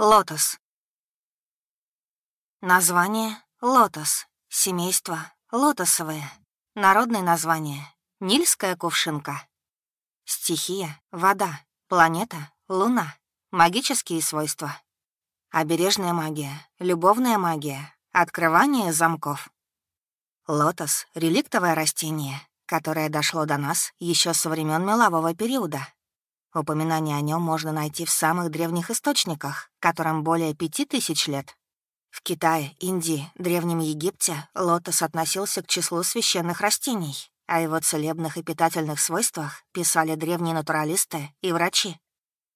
Лотос. Название — лотос. Семейство — лотосовое. Народное название — Нильская кувшинка. Стихия — вода. Планета — луна. Магические свойства. Обережная магия, любовная магия, открывание замков. Лотос — реликтовое растение, которое дошло до нас еще со времен мелового периода. Упоминание о нем можно найти в самых древних источниках, которым более пяти тысяч лет. В Китае, Индии, Древнем Египте лотос относился к числу священных растений, о его целебных и питательных свойствах писали древние натуралисты и врачи.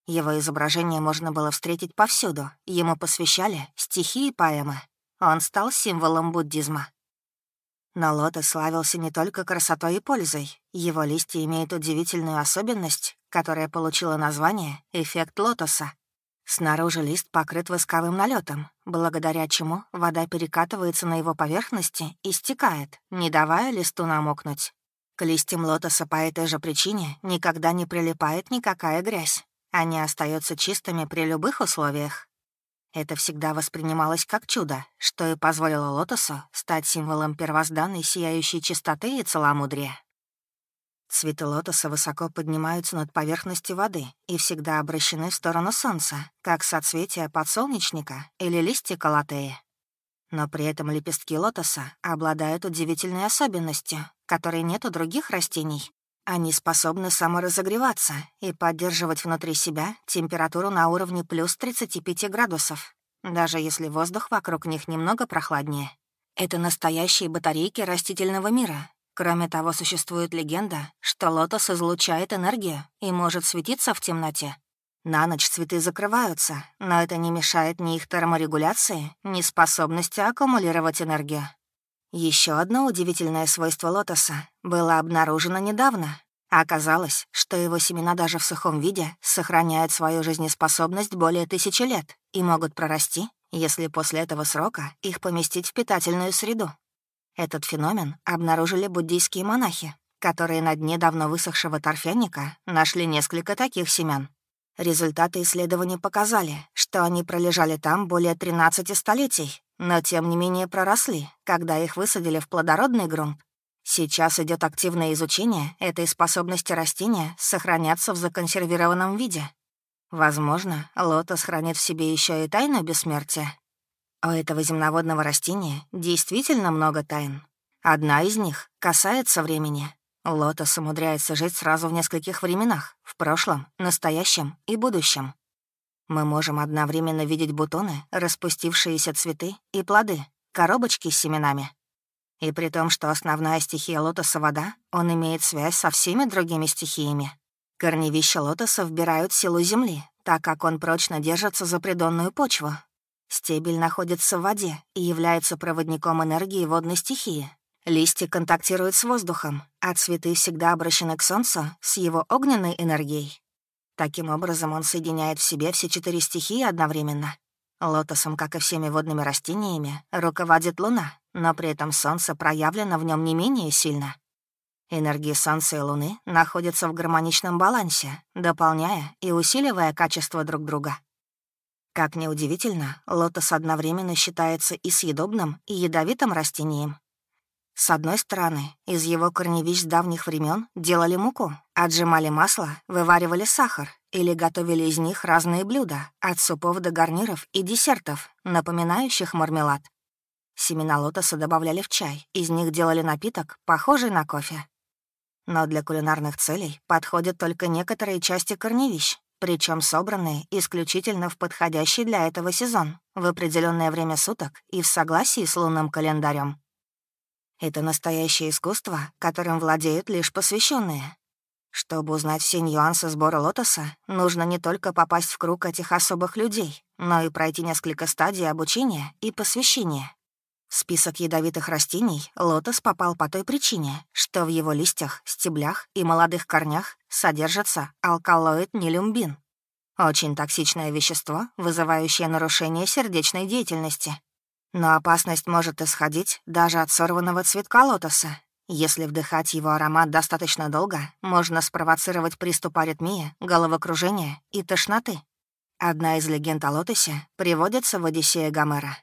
Его изображение можно было встретить повсюду, ему посвящали стихи и поэмы. Он стал символом буддизма. Но лотос славился не только красотой и пользой. Его листья имеют удивительную особенность, которая получила название «эффект лотоса». Снаружи лист покрыт восковым налетом, благодаря чему вода перекатывается на его поверхности и стекает, не давая листу намокнуть. К листьям лотоса по этой же причине никогда не прилипает никакая грязь. Они остаются чистыми при любых условиях. Это всегда воспринималось как чудо, что и позволило лотосу стать символом первозданной сияющей чистоты и целомудрия. Цветы лотоса высоко поднимаются над поверхностью воды и всегда обращены в сторону солнца, как соцветия подсолнечника или листья калатеи. Но при этом лепестки лотоса обладают удивительной особенностью, которой нет у других растений, они способны саморазогреваться и поддерживать внутри себя температуру на уровне плюс 35 градусов, даже если воздух вокруг них немного прохладнее. Это настоящие батарейки растительного мира. Кроме того, существует легенда, что лотос излучает энергию и может светиться в темноте. На ночь цветы закрываются, но это не мешает ни их терморегуляции, ни способности аккумулировать энергию. Еще одно удивительное свойство лотоса было обнаружено недавно. Оказалось, что его семена даже в сухом виде сохраняют свою жизнеспособность более тысячи лет и могут прорасти, если после этого срока их поместить в питательную среду. Этот феномен обнаружили буддийские монахи, которые на дне давно высохшего торфяника нашли несколько таких семян. Результаты исследований показали, что они пролежали там более 13 столетий но тем не менее проросли, когда их высадили в плодородный грунт. Сейчас идет активное изучение этой способности растения сохраняться в законсервированном виде. Возможно, лотос хранит в себе еще и тайну бессмертия. У этого земноводного растения действительно много тайн. Одна из них касается времени. Лотос умудряется жить сразу в нескольких временах — в прошлом, настоящем и будущем. Мы можем одновременно видеть бутоны, распустившиеся цветы и плоды, коробочки с семенами. И при том, что основная стихия лотоса — вода, он имеет связь со всеми другими стихиями. Корневища лотоса вбирают силу земли, так как он прочно держится за придонную почву. Стебель находится в воде и является проводником энергии водной стихии. Листья контактируют с воздухом, а цветы всегда обращены к Солнцу с его огненной энергией. Таким образом, он соединяет в себе все четыре стихии одновременно. Лотосом, как и всеми водными растениями, руководит Луна, но при этом Солнце проявлено в нем не менее сильно. Энергии Солнца и Луны находятся в гармоничном балансе, дополняя и усиливая качество друг друга. Как ни удивительно, лотос одновременно считается и съедобным, и ядовитым растением, с одной стороны, из его корневищ с давних времен делали муку, отжимали масло, вываривали сахар или готовили из них разные блюда, от супов до гарниров и десертов, напоминающих мармелад. Семена лотоса добавляли в чай, из них делали напиток, похожий на кофе. Но для кулинарных целей подходят только некоторые части корневищ, причем собранные исключительно в подходящий для этого сезон, в определенное время суток и в согласии с лунным календарем. Это настоящее искусство, которым владеют лишь посвященные. Чтобы узнать все нюансы сбора лотоса, нужно не только попасть в круг этих особых людей, но и пройти несколько стадий обучения и посвящения. Список ядовитых растений лотос попал по той причине, что в его листьях, стеблях и молодых корнях содержится алкалоид нелюмбин. Очень токсичное вещество, вызывающее нарушение сердечной деятельности. Но опасность может исходить даже от сорванного цветка лотоса. Если вдыхать его аромат достаточно долго, можно спровоцировать приступ аритмии, головокружения и тошноты. Одна из легенд о лотосе приводится в «Одиссее Гомера».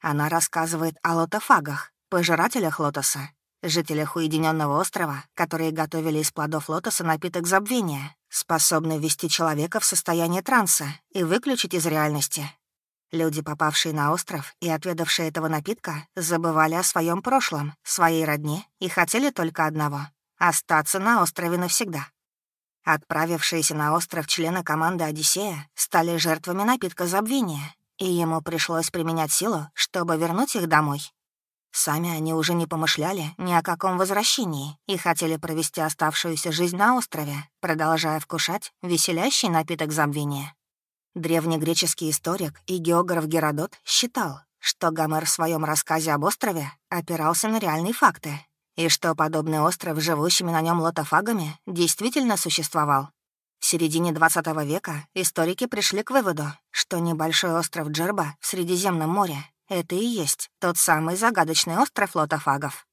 Она рассказывает о лотофагах, пожирателях лотоса, жителях уединенного острова, которые готовили из плодов лотоса напиток забвения, способный ввести человека в состояние транса и выключить из реальности. Люди, попавшие на остров и отведавшие этого напитка, забывали о своем прошлом, своей родне и хотели только одного — остаться на острове навсегда. Отправившиеся на остров члены команды «Одиссея» стали жертвами напитка забвения, и ему пришлось применять силу, чтобы вернуть их домой. Сами они уже не помышляли ни о каком возвращении и хотели провести оставшуюся жизнь на острове, продолжая вкушать веселящий напиток забвения. Древнегреческий историк и географ Геродот считал, что Гомер в своем рассказе об острове опирался на реальные факты, и что подобный остров живущими на нем лотофагами действительно существовал. В середине 20 века историки пришли к выводу, что небольшой остров Джерба в Средиземном море это и есть тот самый загадочный остров лотофагов.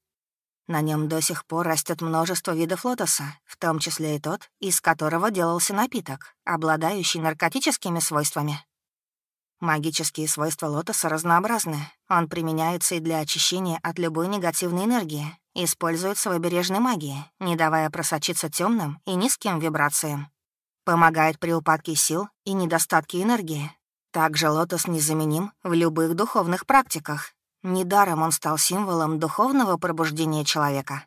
На нем до сих пор растет множество видов лотоса, в том числе и тот, из которого делался напиток, обладающий наркотическими свойствами. Магические свойства лотоса разнообразны. Он применяется и для очищения от любой негативной энергии, использует своебережной магии, не давая просочиться темным и низким вибрациям. Помогает при упадке сил и недостатке энергии, также лотос незаменим в любых духовных практиках. Недаром он стал символом духовного пробуждения человека.